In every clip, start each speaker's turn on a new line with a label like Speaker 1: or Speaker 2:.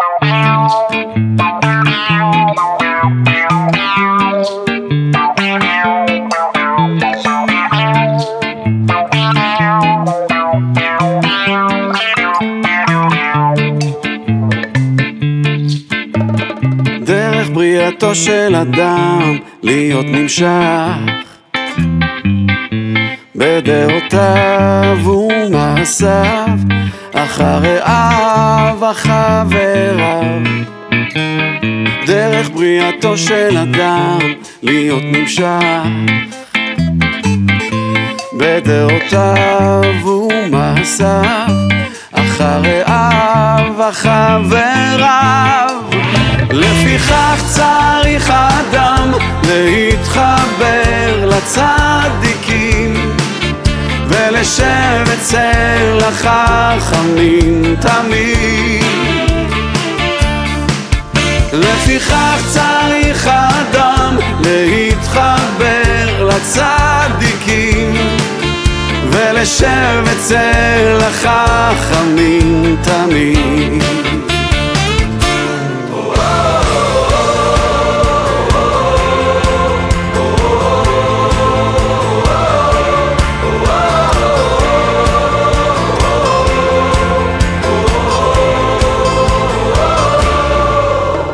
Speaker 1: דרך בריאתו של אדם להיות נמשך. בדעותיו ומעשיו אחר רעיו וחבריו. דרך בריאתו של אדם להיות נמשך. בדעותיו ומעשיו אחר רעיו וחבריו. לפיכך צריך האדם להתחבר לצדיקים ולשב אצל החכמים תמיד. לפיכך צריך האדם להתחבר לצדיקים ולשב אצל החכמים תמיד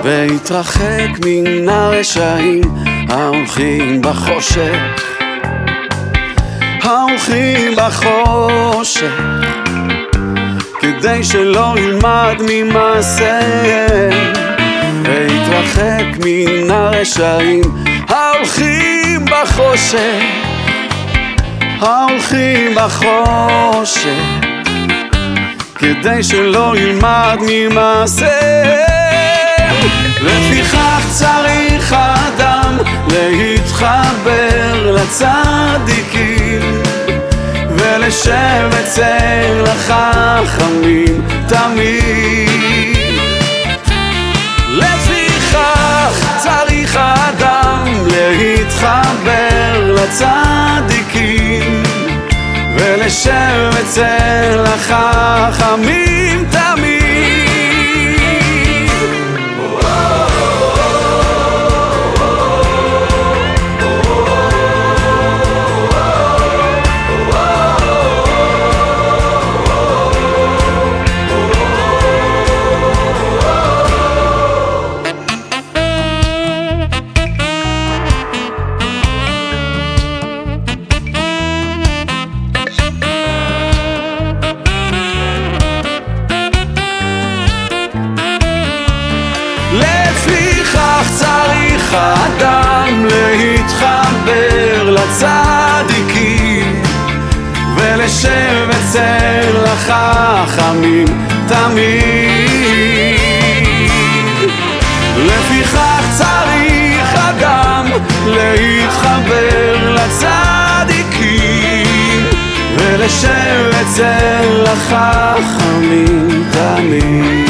Speaker 1: והתרחק מן הרשעים ההולכים בחושך. ההולכים בחושך. כדי שלא ילמד ממעשיהם והתרחק מן הרשעים ההולכים בחושך. ההולכים בחושך. כדי שלא ילמד ממעשיהם לפיכך צריך האדם להתחבר לצדיקים ולשב אצל החכמים תמיד. לפיכך צריך האדם להתחבר לצדיקים ולשב אצל החכמים צריך האדם להתחבר לצדיקים ולשב אצל החכמים תמיד. לפיכך צריך אדם להתחבר לצדיקים ולשב אצל החכמים תמיד